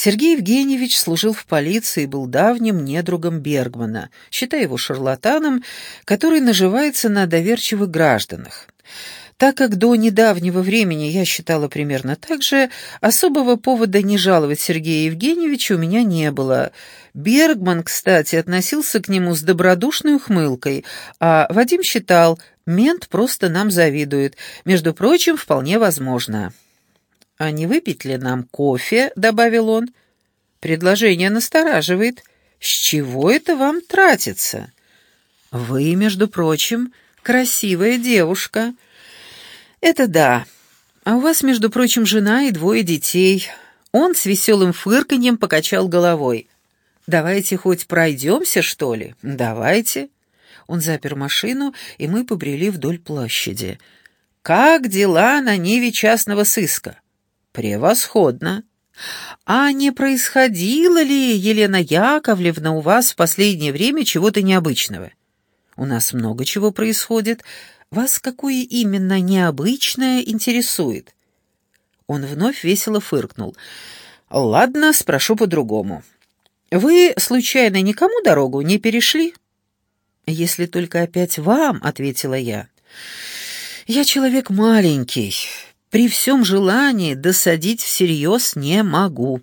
Сергей Евгеньевич служил в полиции и был давним недругом Бергмана, считая его шарлатаном, который наживается на доверчивых гражданах. Так как до недавнего времени я считала примерно так же, особого повода не жаловать Сергея Евгеньевича у меня не было. Бергман, кстати, относился к нему с добродушной ухмылкой, а Вадим считал, мент просто нам завидует. Между прочим, вполне возможно. «А не выпить ли нам кофе?» — добавил он. «Предложение настораживает. С чего это вам тратится?» «Вы, между прочим, красивая девушка». «Это да. А у вас, между прочим, жена и двое детей». Он с веселым фырканьем покачал головой. «Давайте хоть пройдемся, что ли?» «Давайте». Он запер машину, и мы побрели вдоль площади. «Как дела на ниве частного сыска?» «Превосходно. А не происходило ли, Елена Яковлевна, у вас в последнее время чего-то необычного?» «У нас много чего происходит. Вас какое именно необычное интересует?» Он вновь весело фыркнул. «Ладно, спрошу по-другому. Вы, случайно, никому дорогу не перешли?» «Если только опять вам», — ответила я. «Я человек маленький. При всем желании досадить всерьез не могу».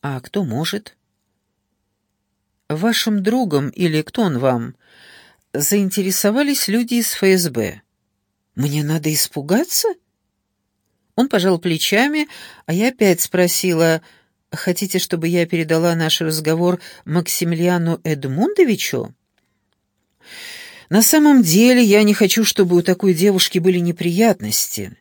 «А кто может?» «Вашим другом или кто он вам?» заинтересовались люди из ФСБ. «Мне надо испугаться?» Он пожал плечами, а я опять спросила, «Хотите, чтобы я передала наш разговор Максимилиану Эдмундовичу?» «На самом деле я не хочу, чтобы у такой девушки были неприятности.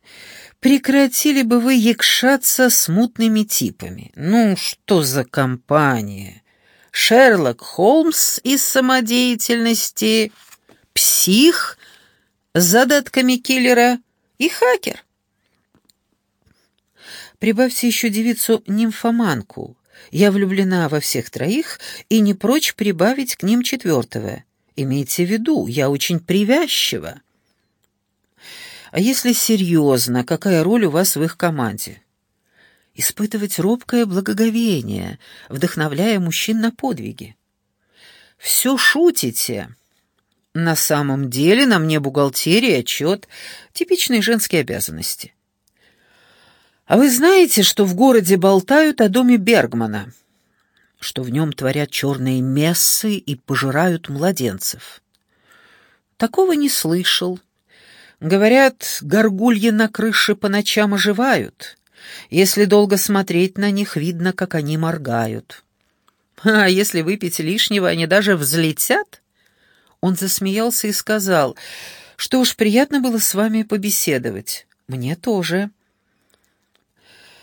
Прекратили бы вы якшаться с мутными типами. Ну, что за компания?» Шерлок Холмс из самодеятельности, псих с задатками киллера и хакер. Прибавьте еще девицу-нимфоманку. Я влюблена во всех троих и не прочь прибавить к ним четвертого. Имейте в виду, я очень привязчива. А если серьезно, какая роль у вас в их команде? испытывать робкое благоговение, вдохновляя мужчин на подвиги. «Все шутите!» На самом деле на мне бухгалтерия, отчет, типичные женские обязанности. А вы знаете, что в городе болтают о доме Бергмана? Что в нем творят черные мессы и пожирают младенцев? Такого не слышал. Говорят, горгульи на крыше по ночам оживают. Если долго смотреть на них, видно, как они моргают. А если выпить лишнего, они даже взлетят? Он засмеялся и сказал, что уж приятно было с вами побеседовать. Мне тоже.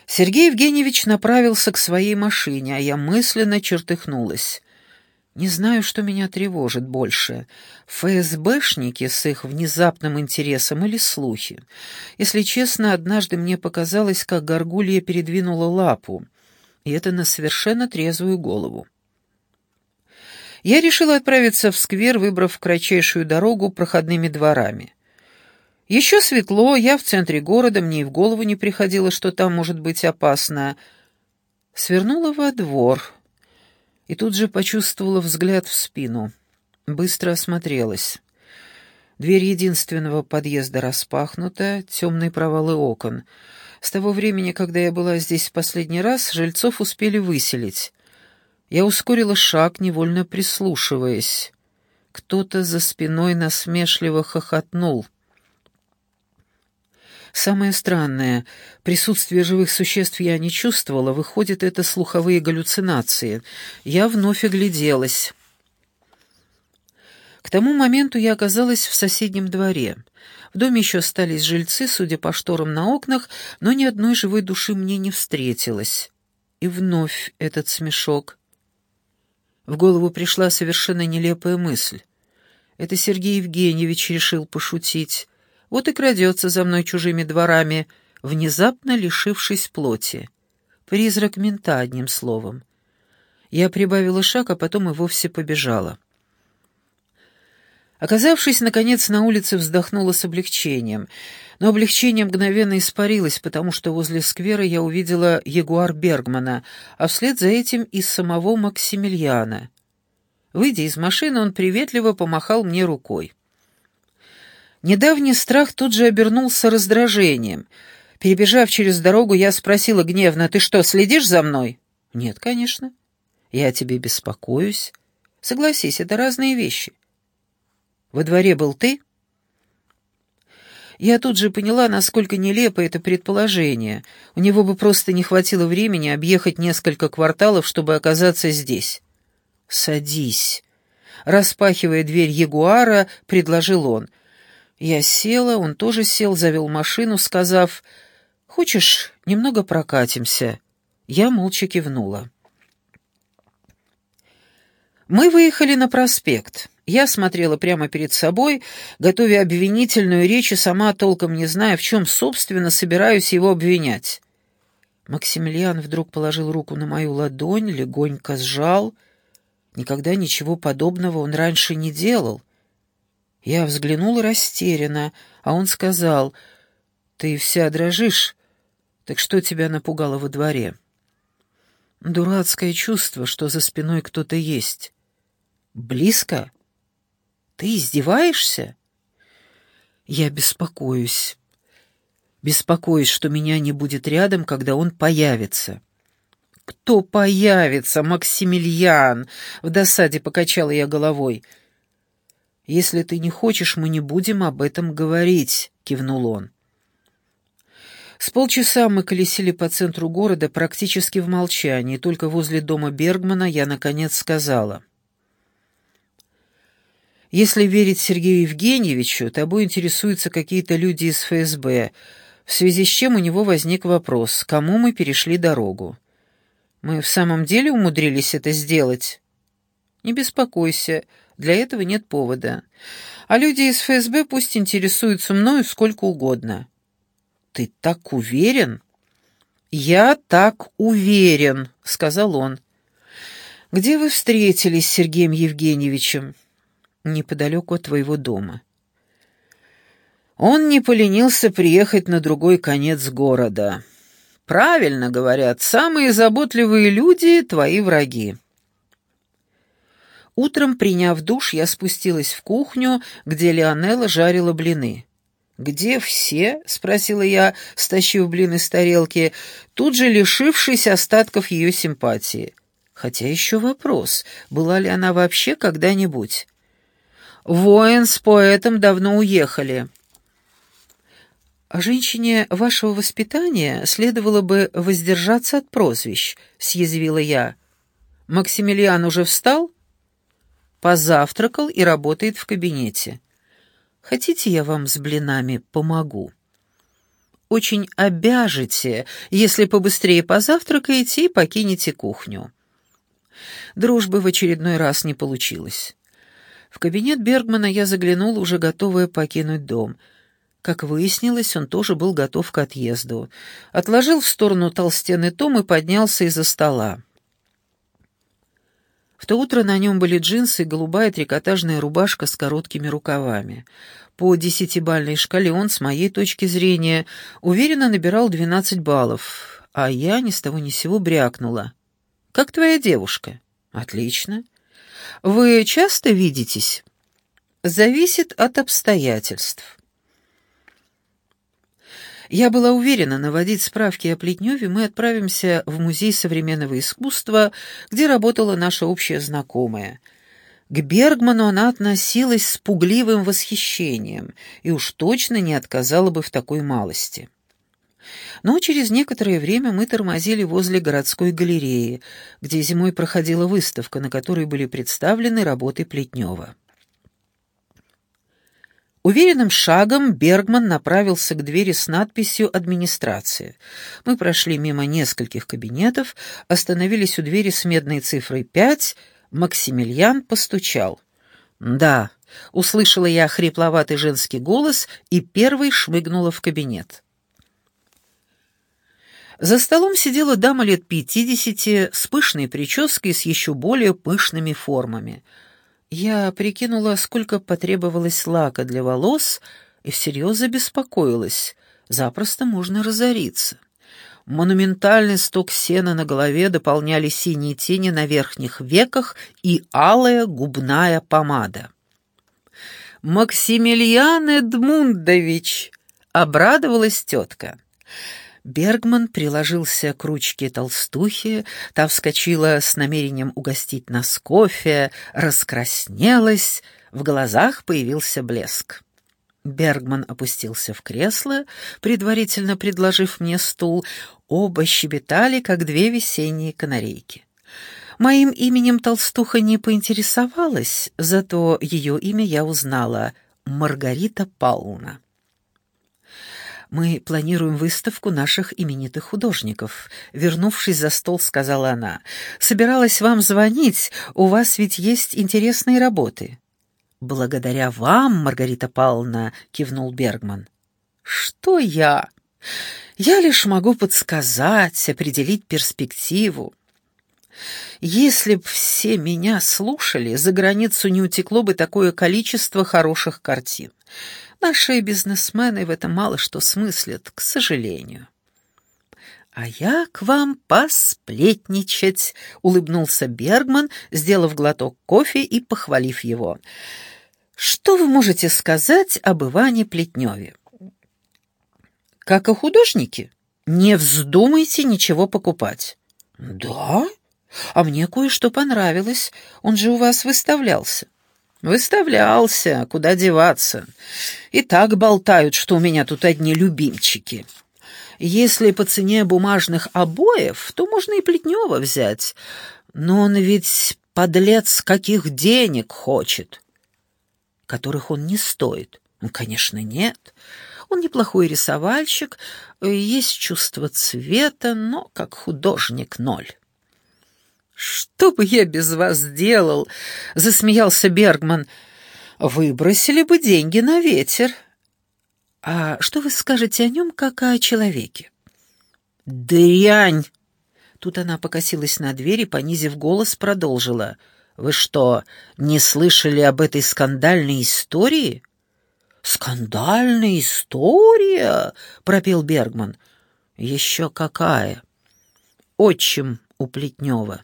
Сергей Евгеньевич направился к своей машине, а я мысленно чертыхнулась. Не знаю, что меня тревожит больше. ФСБшники с их внезапным интересом или слухи. Если честно, однажды мне показалось, как горгулья передвинула лапу, и это на совершенно трезвую голову. Я решила отправиться в сквер, выбрав кратчайшую дорогу проходными дворами. Еще светло, я в центре города, мне и в голову не приходило, что там может быть опасно. Свернула во двор — и тут же почувствовала взгляд в спину. Быстро осмотрелась. Дверь единственного подъезда распахнута, темные провалы окон. С того времени, когда я была здесь в последний раз, жильцов успели выселить. Я ускорила шаг, невольно прислушиваясь. Кто-то за спиной насмешливо хохотнул. Самое странное, присутствие живых существ я не чувствовала, выходит, это слуховые галлюцинации. Я вновь огляделась. К тому моменту я оказалась в соседнем дворе. В доме еще остались жильцы, судя по шторам на окнах, но ни одной живой души мне не встретилось. И вновь этот смешок. В голову пришла совершенно нелепая мысль. Это Сергей Евгеньевич решил пошутить. Вот и крадется за мной чужими дворами, внезапно лишившись плоти. Призрак мента, одним словом. Я прибавила шаг, а потом и вовсе побежала. Оказавшись, наконец, на улице, вздохнула с облегчением. Но облегчение мгновенно испарилось, потому что возле сквера я увидела ягуар Бергмана, а вслед за этим и самого Максимилиана. Выйдя из машины, он приветливо помахал мне рукой. Недавний страх тут же обернулся раздражением. Перебежав через дорогу, я спросила гневно, «Ты что, следишь за мной?» «Нет, конечно. Я тебе беспокоюсь. Согласись, это разные вещи. Во дворе был ты?» Я тут же поняла, насколько нелепо это предположение. У него бы просто не хватило времени объехать несколько кварталов, чтобы оказаться здесь. «Садись». Распахивая дверь Ягуара, предложил он — я села, он тоже сел, завел машину, сказав, «Хочешь, немного прокатимся?» Я молча кивнула. Мы выехали на проспект. Я смотрела прямо перед собой, готовя обвинительную речь и сама толком не зная, в чем, собственно, собираюсь его обвинять. Максимилиан вдруг положил руку на мою ладонь, легонько сжал. Никогда ничего подобного он раньше не делал — я взглянула растерянно, а он сказал, «Ты вся дрожишь, так что тебя напугало во дворе?» «Дурацкое чувство, что за спиной кто-то есть». «Близко? Ты издеваешься?» «Я беспокоюсь. Беспокоюсь, что меня не будет рядом, когда он появится». «Кто появится, Максимилиан?» — в досаде покачала я головой — «Если ты не хочешь, мы не будем об этом говорить», — кивнул он. С полчаса мы колесили по центру города практически в молчании, только возле дома Бергмана я, наконец, сказала. «Если верить Сергею Евгеньевичу, тобой интересуются какие-то люди из ФСБ, в связи с чем у него возник вопрос, кому мы перешли дорогу. Мы в самом деле умудрились это сделать?» «Не беспокойся», для этого нет повода. А люди из ФСБ пусть интересуются мною сколько угодно. Ты так уверен? Я так уверен, сказал он. Где вы встретились с Сергеем Евгеньевичем? Неподалеку от твоего дома. Он не поленился приехать на другой конец города. Правильно говорят, самые заботливые люди — твои враги. Утром, приняв душ, я спустилась в кухню, где Леонелла жарила блины. «Где все?» — спросила я, стащив блины с тарелки, тут же лишившись остатков ее симпатии. Хотя еще вопрос, была ли она вообще когда-нибудь. «Воин с поэтом давно уехали». «О женщине вашего воспитания следовало бы воздержаться от прозвищ», — съязвила я. «Максимилиан уже встал?» Позавтракал и работает в кабинете. Хотите, я вам с блинами помогу? Очень обяжете, если побыстрее позавтракаете и покинете кухню. Дружбы в очередной раз не получилось. В кабинет Бергмана я заглянула, уже готовая покинуть дом. Как выяснилось, он тоже был готов к отъезду. Отложил в сторону толстенный том и поднялся из-за стола. В то утро на нем были джинсы и голубая трикотажная рубашка с короткими рукавами. По десятибальной шкале он, с моей точки зрения, уверенно набирал двенадцать баллов, а я ни с того ни сего брякнула. «Как твоя девушка?» «Отлично. Вы часто видитесь?» «Зависит от обстоятельств». Я была уверена, наводить справки о Плетневе мы отправимся в Музей современного искусства, где работала наша общая знакомая. К Бергману она относилась с пугливым восхищением и уж точно не отказала бы в такой малости. Но через некоторое время мы тормозили возле городской галереи, где зимой проходила выставка, на которой были представлены работы Плетнева. Уверенным шагом Бергман направился к двери с надписью «Администрация». Мы прошли мимо нескольких кабинетов, остановились у двери с медной цифрой «пять». Максимилиан постучал. «Да», — услышала я хрипловатый женский голос и первой шмыгнула в кабинет. За столом сидела дама лет пятидесяти с пышной прической и с еще более пышными формами — Я прикинула, сколько потребовалось лака для волос, и всерьез забеспокоилась. Запросто можно разориться. Монументальный сток сена на голове дополняли синие тени на верхних веках и алая губная помада. «Максимилиан Эдмундович!» — обрадовалась тетка. Бергман приложился к ручке толстухи, та вскочила с намерением угостить нас кофе, раскраснелась, в глазах появился блеск. Бергман опустился в кресло, предварительно предложив мне стул. Оба щебетали, как две весенние канарейки. Моим именем толстуха не поинтересовалась, зато ее имя я узнала — Маргарита Пауна. «Мы планируем выставку наших именитых художников», — вернувшись за стол, сказала она. «Собиралась вам звонить, у вас ведь есть интересные работы». «Благодаря вам, Маргарита Павловна», — кивнул Бергман. «Что я? Я лишь могу подсказать, определить перспективу. Если б все меня слушали, за границу не утекло бы такое количество хороших картин. Наши бизнесмены в этом мало что смыслят, к сожалению. «А я к вам посплетничать», — улыбнулся Бергман, сделав глоток кофе и похвалив его. «Что вы можете сказать об Иване Плетневе?» «Как о художнике? Не вздумайте ничего покупать». «Да? А мне кое-что понравилось. Он же у вас выставлялся». Выставлялся, куда деваться. И так болтают, что у меня тут одни любимчики. Если по цене бумажных обоев, то можно и Плетнева взять. Но он ведь, подлец, каких денег хочет. Которых он не стоит. Ну, конечно, нет. Он неплохой рисовальщик, есть чувство цвета, но как художник ноль. «Что бы я без вас делал?» — засмеялся Бергман. «Выбросили бы деньги на ветер». «А что вы скажете о нем, как о человеке?» «Дрянь!» Тут она покосилась на дверь и, понизив голос, продолжила. «Вы что, не слышали об этой скандальной истории?» «Скандальная история?» — пропел Бергман. «Еще какая?» «Отчим у Плетнева»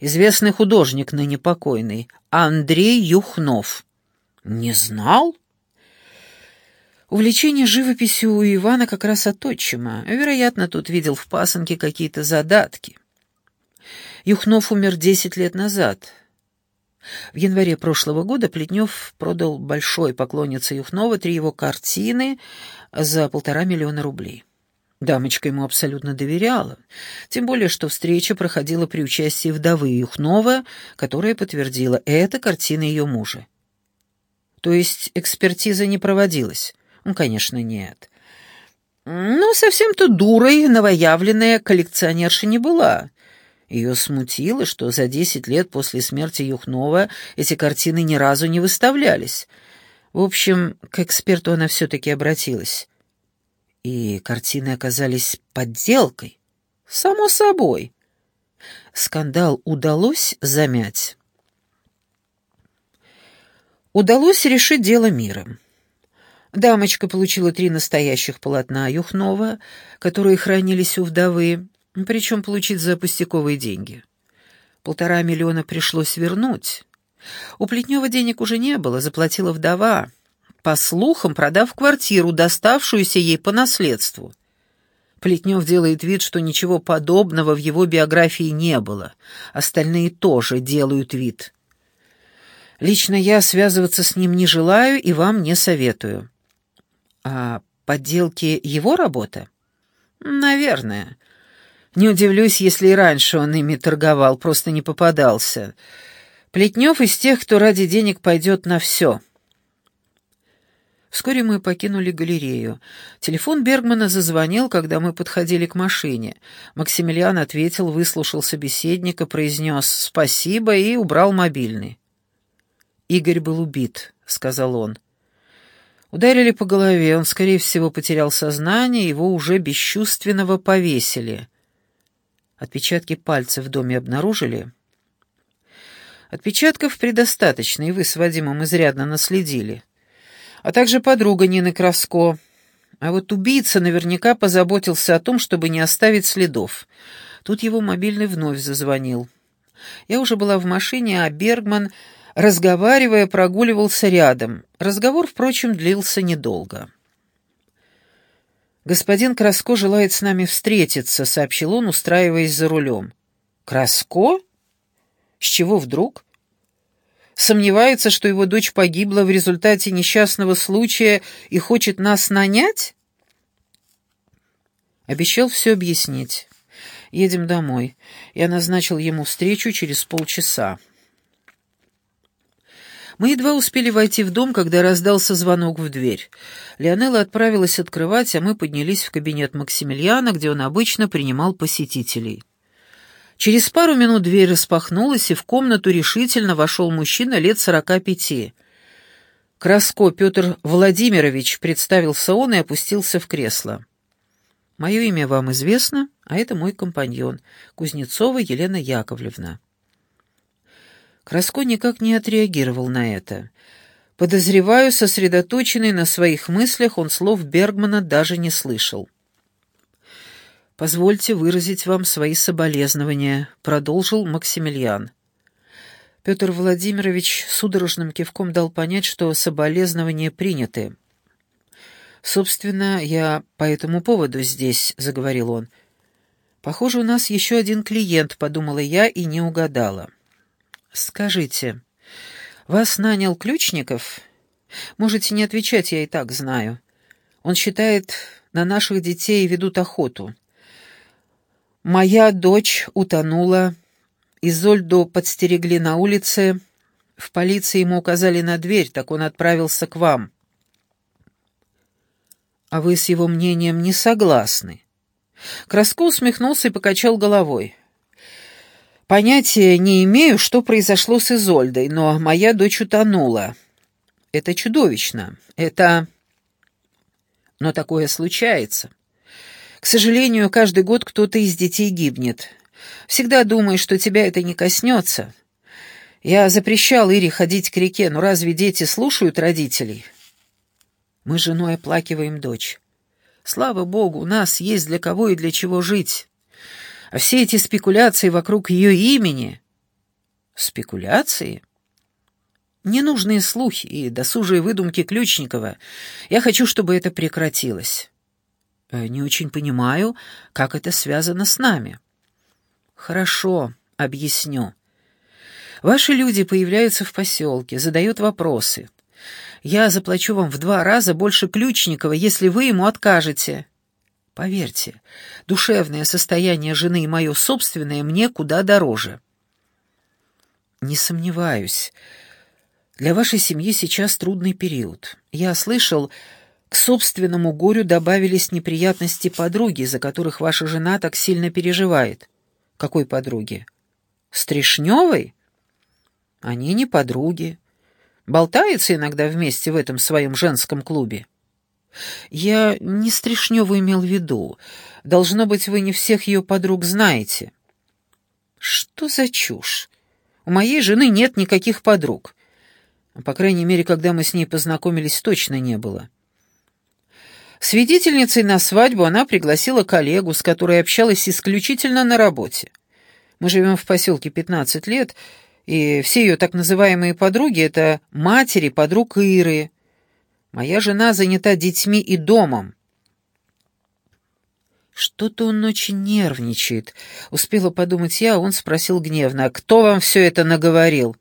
известный художник ныне покойный, Андрей Юхнов. Не знал? Увлечение живописью у Ивана как раз от отчима. Вероятно, тут видел в пасынке какие-то задатки. Юхнов умер десять лет назад. В январе прошлого года Плетнев продал большой поклоннице Юхнова три его картины за полтора миллиона рублей. Дамочка ему абсолютно доверяла, тем более что встреча проходила при участии вдовы Юхнова, которая подтвердила, это картина ее мужа. То есть экспертиза не проводилась? Ну, конечно, нет. Но совсем-то дурой новоявленная коллекционерша не была. Ее смутило, что за десять лет после смерти Юхнова эти картины ни разу не выставлялись. В общем, к эксперту она все-таки обратилась. И картины оказались подделкой. Само собой. Скандал удалось замять. Удалось решить дело миром. Дамочка получила три настоящих полотна Юхнова, которые хранились у вдовы, причем получить за пустяковые деньги. Полтора миллиона пришлось вернуть. У Плетнева денег уже не было, заплатила вдова — по слухам, продав квартиру, доставшуюся ей по наследству. Плетнев делает вид, что ничего подобного в его биографии не было. Остальные тоже делают вид. Лично я связываться с ним не желаю и вам не советую. А подделки его работа? Наверное. Не удивлюсь, если и раньше он ими торговал, просто не попадался. Плетнев из тех, кто ради денег пойдет на все. Вскоре мы покинули галерею. Телефон Бергмана зазвонил, когда мы подходили к машине. Максимилиан ответил, выслушал собеседника, произнес «спасибо» и убрал мобильный. «Игорь был убит», — сказал он. Ударили по голове, он, скорее всего, потерял сознание, его уже бесчувственного повесили. Отпечатки пальцев в доме обнаружили? Отпечатков предостаточно, и вы с Вадимом изрядно наследили. А также подруга Нины Краско. А вот убийца наверняка позаботился о том, чтобы не оставить следов. Тут его мобильный вновь зазвонил. Я уже была в машине, а Бергман, разговаривая, прогуливался рядом. Разговор, впрочем, длился недолго. «Господин Краско желает с нами встретиться», — сообщил он, устраиваясь за рулем. «Краско? С чего вдруг?» Сомневается, что его дочь погибла в результате несчастного случая и хочет нас нанять? Обещал все объяснить. Едем домой. Я назначил ему встречу через полчаса. Мы едва успели войти в дом, когда раздался звонок в дверь. Леонелла отправилась открывать, а мы поднялись в кабинет Максимилиана, где он обычно принимал посетителей. Через пару минут дверь распахнулась, и в комнату решительно вошел мужчина лет сорока пяти. «Краско Петр Владимирович», — представился он и опустился в кресло. «Мое имя вам известно, а это мой компаньон, Кузнецова Елена Яковлевна». Краско никак не отреагировал на это. Подозреваю, сосредоточенный на своих мыслях, он слов Бергмана даже не слышал. «Позвольте выразить вам свои соболезнования», — продолжил Максимилиан. Петр Владимирович судорожным кивком дал понять, что соболезнования приняты. «Собственно, я по этому поводу здесь», — заговорил он. «Похоже, у нас еще один клиент», — подумала я и не угадала. «Скажите, вас нанял Ключников? Можете не отвечать, я и так знаю. Он считает, на наших детей ведут охоту. Моя дочь утонула, Изольду подстерегли на улице, в полиции ему указали на дверь, так он отправился к вам. А вы с его мнением не согласны?» Краско усмехнулся и покачал головой. Понятия не имею, что произошло с Изольдой, но моя дочь утонула. Это чудовищно. Это... Но такое случается. К сожалению, каждый год кто-то из детей гибнет. Всегда думаешь, что тебя это не коснется. Я запрещал Ире ходить к реке, но разве дети слушают родителей? Мы с женой оплакиваем дочь. Слава богу, у нас есть для кого и для чего жить. А все эти спекуляции вокруг ее имени... Спекуляции? Ненужные слухи и досужие выдумки Ключникова. Я хочу, чтобы это прекратилось. Э, не очень понимаю, как это связано с нами. Хорошо, объясню. Ваши люди появляются в поселке, задают вопросы. Я заплачу вам в два раза больше Ключникова, если вы ему откажете. Поверьте, душевное состояние жены и мое собственное мне куда дороже. Не сомневаюсь. Для вашей семьи сейчас трудный период. Я слышал, к собственному горю добавились неприятности подруги, за которых ваша жена так сильно переживает. Какой подруги? Стришневой? Они не подруги. Болтаются иногда вместе в этом своем женском клубе. «Я не Стришневу имел в виду. Должно быть, вы не всех ее подруг знаете». «Что за чушь? У моей жены нет никаких подруг. По крайней мере, когда мы с ней познакомились, точно не было». Свидетельницей на свадьбу она пригласила коллегу, с которой общалась исключительно на работе. Мы живем в поселке 15 лет, и все ее так называемые подруги — это матери подруг Иры, Моя жена занята детьми и домом». «Что-то он очень нервничает», — успела подумать я, а он спросил гневно, «А кто вам все это наговорил?»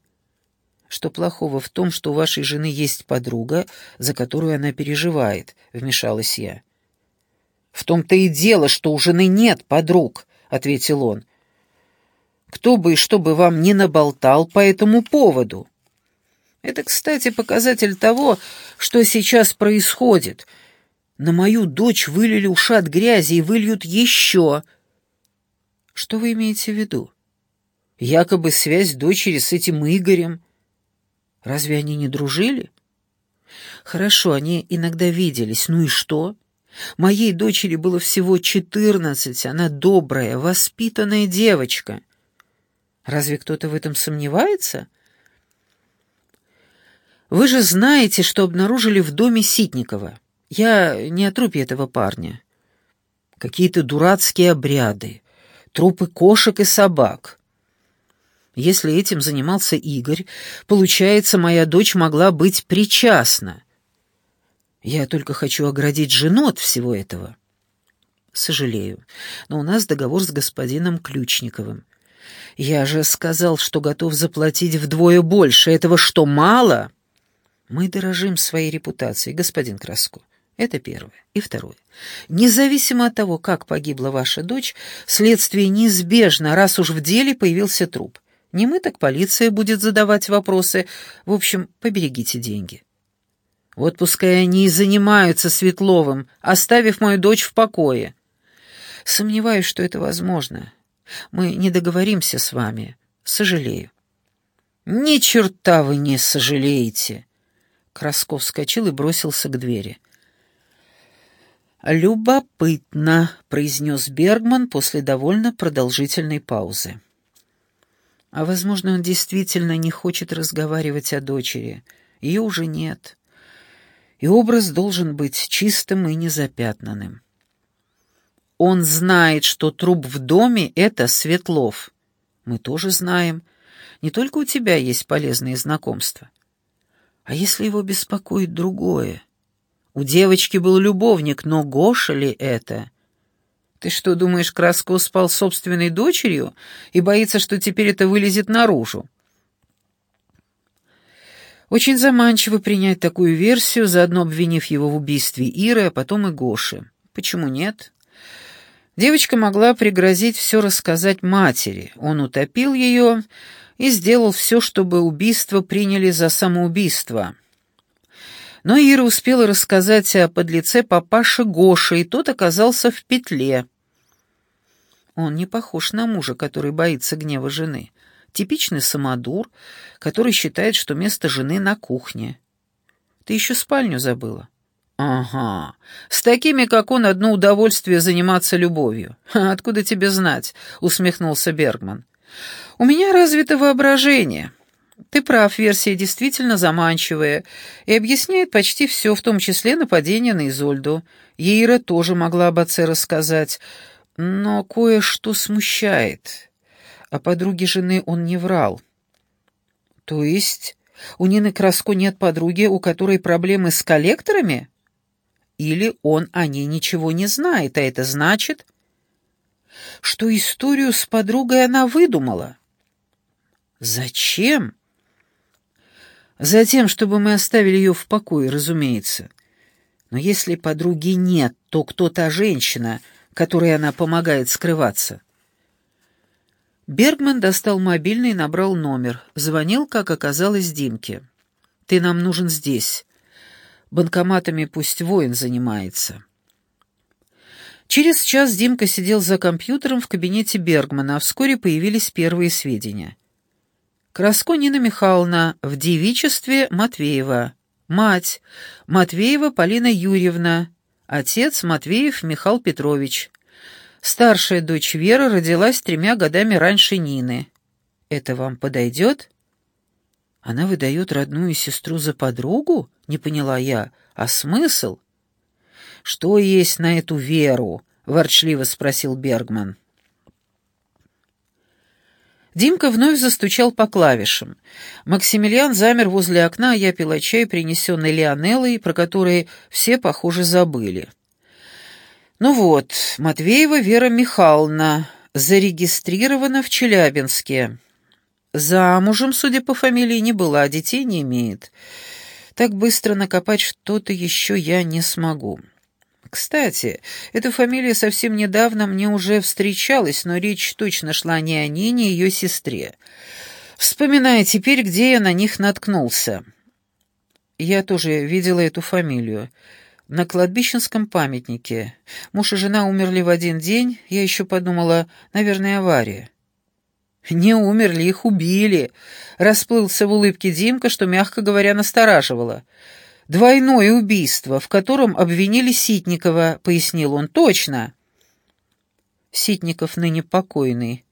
«Что плохого в том, что у вашей жены есть подруга, за которую она переживает?» — вмешалась я. «В том-то и дело, что у жены нет подруг», — ответил он. «Кто бы и что бы вам не наболтал по этому поводу?» Это, кстати, показатель того, что сейчас происходит. На мою дочь вылили ушат грязи и выльют еще. Что вы имеете в виду? Якобы связь дочери с этим Игорем. Разве они не дружили? Хорошо, они иногда виделись. Ну и что? Моей дочери было всего четырнадцать, она добрая, воспитанная девочка. Разве кто-то в этом сомневается? — Вы же знаете, что обнаружили в доме Ситникова. Я не о трупе этого парня. Какие-то дурацкие обряды, трупы кошек и собак. Если этим занимался Игорь, получается, моя дочь могла быть причастна. Я только хочу оградить жену от всего этого. Сожалею, но у нас договор с господином Ключниковым. Я же сказал, что готов заплатить вдвое больше. Этого что, мало? Мы дорожим своей репутацией, господин Краско. Это первое. И второе. Независимо от того, как погибла ваша дочь, следствие неизбежно, раз уж в деле появился труп. Не мы, так полиция будет задавать вопросы. В общем, поберегите деньги. Вот пускай они и занимаются Светловым, оставив мою дочь в покое. Сомневаюсь, что это возможно. Мы не договоримся с вами. Сожалею. Ни черта вы не сожалеете. Красков вскочил и бросился к двери. «Любопытно», — произнес Бергман после довольно продолжительной паузы. А, возможно, он действительно не хочет разговаривать о дочери. Ее уже нет. И образ должен быть чистым и незапятнанным. Он знает, что труп в доме — это Светлов. Мы тоже знаем. Не только у тебя есть полезные знакомства. А если его беспокоит другое? У девочки был любовник, но Гоша ли это? Ты что, думаешь, Краско спал с собственной дочерью и боится, что теперь это вылезет наружу? Очень заманчиво принять такую версию, заодно обвинив его в убийстве Иры, а потом и Гоши. Почему нет? Девочка могла пригрозить все рассказать матери. Он утопил ее и сделал все, чтобы убийство приняли за самоубийство. Но Ира успела рассказать о подлеце папаше Гоши, и тот оказался в петле. Он не похож на мужа, который боится гнева жены. Типичный самодур, который считает, что место жены на кухне. Ты еще спальню забыла? «Ага. С такими, как он, одно удовольствие заниматься любовью. Откуда тебе знать?» — усмехнулся Бергман. «У меня развито воображение. Ты прав, версия действительно заманчивая и объясняет почти все, в том числе нападение на Изольду. Ейра тоже могла об отце рассказать, но кое-что смущает. О подруге жены он не врал. То есть у Нины Краско нет подруги, у которой проблемы с коллекторами?» или он о ней ничего не знает, а это значит, что историю с подругой она выдумала. Зачем? Затем, чтобы мы оставили ее в покое, разумеется. Но если подруги нет, то кто та женщина, которой она помогает скрываться? Бергман достал мобильный и набрал номер. Звонил, как оказалось, Димке. «Ты нам нужен здесь. Банкоматами пусть воин занимается. Через час Димка сидел за компьютером в кабинете Бергмана, а вскоре появились первые сведения. Краско Нина Михайловна в девичестве Матвеева. Мать Матвеева Полина Юрьевна. Отец Матвеев Михаил Петрович. Старшая дочь Вера родилась тремя годами раньше Нины. Это вам подойдет? Она выдает родную сестру за подругу? Не поняла я. А смысл? Что есть на эту веру? Ворчливо спросил Бергман. Димка вновь застучал по клавишам. Максимилиан замер возле окна, а я пила чай, принесенный Лионеллой, про который все, похоже, забыли. Ну вот, Матвеева Вера Михайловна, зарегистрирована в Челябинске. Замужем, судя по фамилии, не была, детей не имеет. Так быстро накопать что-то еще я не смогу. Кстати, эта фамилия совсем недавно мне уже встречалась, но речь точно шла не о ней, не ее сестре. Вспоминая теперь, где я на них наткнулся. Я тоже видела эту фамилию. На кладбищенском памятнике. Муж и жена умерли в один день. Я еще подумала, наверное, авария. «Не умерли, их убили», — расплылся в улыбке Димка, что, мягко говоря, настораживало. «Двойное убийство, в котором обвинили Ситникова», — пояснил он. «Точно». Ситников ныне покойный,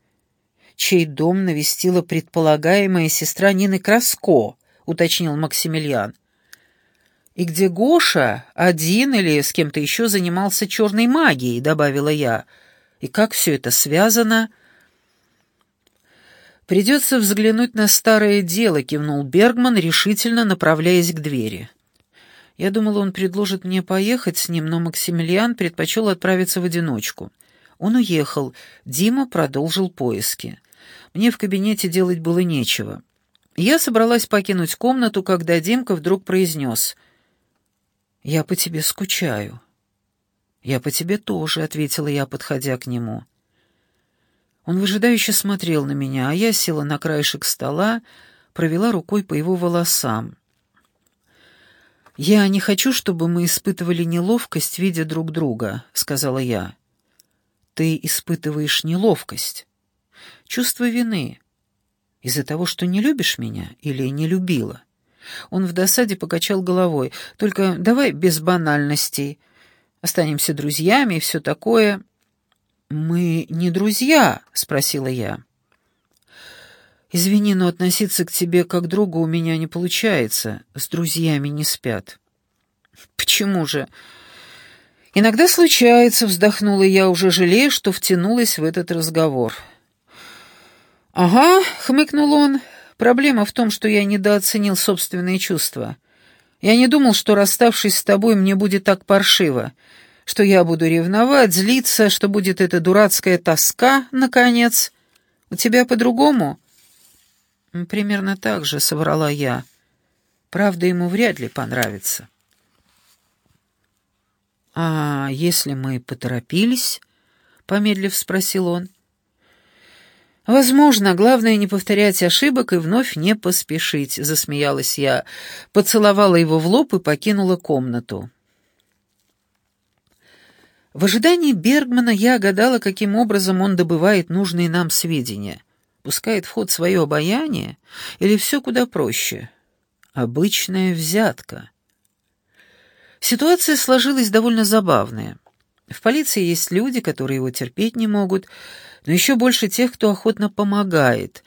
чей дом навестила предполагаемая сестра Нины Краско, уточнил Максимилиан. «И где Гоша, один или с кем-то еще занимался черной магией», — добавила я. «И как все это связано?» «Придется взглянуть на старое дело», — кивнул Бергман, решительно направляясь к двери. Я думал, он предложит мне поехать с ним, но Максимилиан предпочел отправиться в одиночку. Он уехал, Дима продолжил поиски. Мне в кабинете делать было нечего. Я собралась покинуть комнату, когда Димка вдруг произнес «Я по тебе скучаю». «Я по тебе тоже», — ответила я, подходя к нему. Он выжидающе смотрел на меня, а я села на краешек стола, провела рукой по его волосам. «Я не хочу, чтобы мы испытывали неловкость, видя друг друга», — сказала я. «Ты испытываешь неловкость, чувство вины, из-за того, что не любишь меня или не любила?» Он в досаде покачал головой. «Только давай без банальностей. Останемся друзьями и все такое». «Мы не друзья?» — спросила я. «Извини, но относиться к тебе как другу у меня не получается. С друзьями не спят». «Почему же?» «Иногда случается», — вздохнула я, уже жалея, что втянулась в этот разговор. «Ага», — хмыкнул он, — «проблема в том, что я недооценил собственные чувства. Я не думал, что, расставшись с тобой, мне будет так паршиво, что я буду ревновать, злиться, что будет эта дурацкая тоска, наконец. У тебя по-другому?» «Примерно так же», — соврала я. «Правда, ему вряд ли понравится». «А если мы поторопились?» — помедлив спросил он. «Возможно, главное не повторять ошибок и вновь не поспешить», — засмеялась я, поцеловала его в лоб и покинула комнату. В ожидании Бергмана я гадала, каким образом он добывает нужные нам сведения. Пускает в ход свое обаяние или все куда проще? Обычная взятка. Ситуация сложилась довольно забавная. В полиции есть люди, которые его терпеть не могут, но еще больше тех, кто охотно помогает.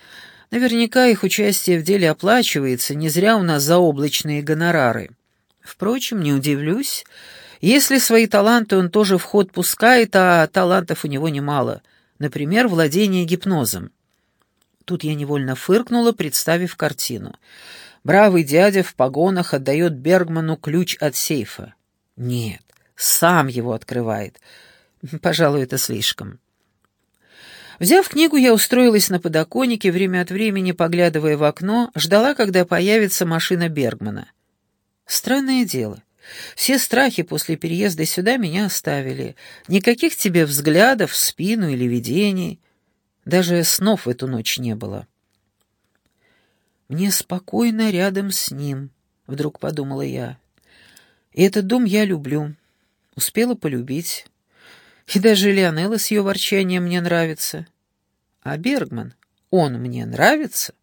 Наверняка их участие в деле оплачивается, не зря у нас заоблачные гонорары. Впрочем, не удивлюсь, если свои таланты он тоже в ход пускает, а талантов у него немало, например, владение гипнозом. Тут я невольно фыркнула, представив картину. Бравый дядя в погонах отдает Бергману ключ от сейфа. Нет, сам его открывает. Пожалуй, это слишком. Взяв книгу, я устроилась на подоконнике, время от времени поглядывая в окно, ждала, когда появится машина Бергмана. Странное дело. Все страхи после переезда сюда меня оставили. Никаких тебе взглядов в спину или видений. Даже снов в эту ночь не было. Мне спокойно рядом с ним, вдруг подумала я. И этот дом я люблю. Успела полюбить. И даже Леонелла с ее ворчанием мне нравится. А Бергман, он мне нравится?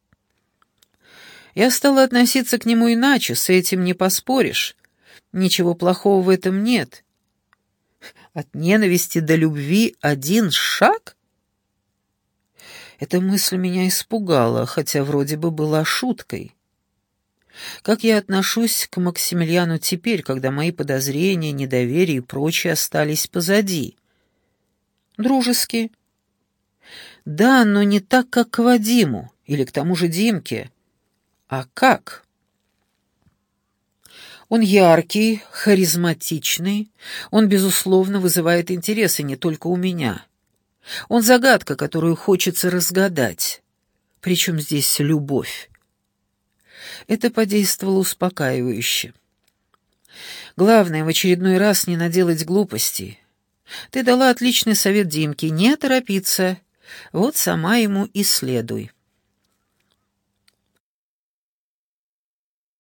Я стала относиться к нему иначе, с этим не поспоришь. Ничего плохого в этом нет. От ненависти до любви один шаг — эта мысль меня испугала, хотя вроде бы была шуткой. Как я отношусь к Максимилиану теперь, когда мои подозрения, недоверие и прочее остались позади? Дружески. Да, но не так, как к Вадиму или к тому же Димке. А как? Он яркий, харизматичный, он, безусловно, вызывает интересы не только у меня. Он загадка, которую хочется разгадать. Причем здесь любовь. Это подействовало успокаивающе. Главное, в очередной раз не наделать глупостей. Ты дала отличный совет Димке, не торопиться. Вот сама ему и следуй.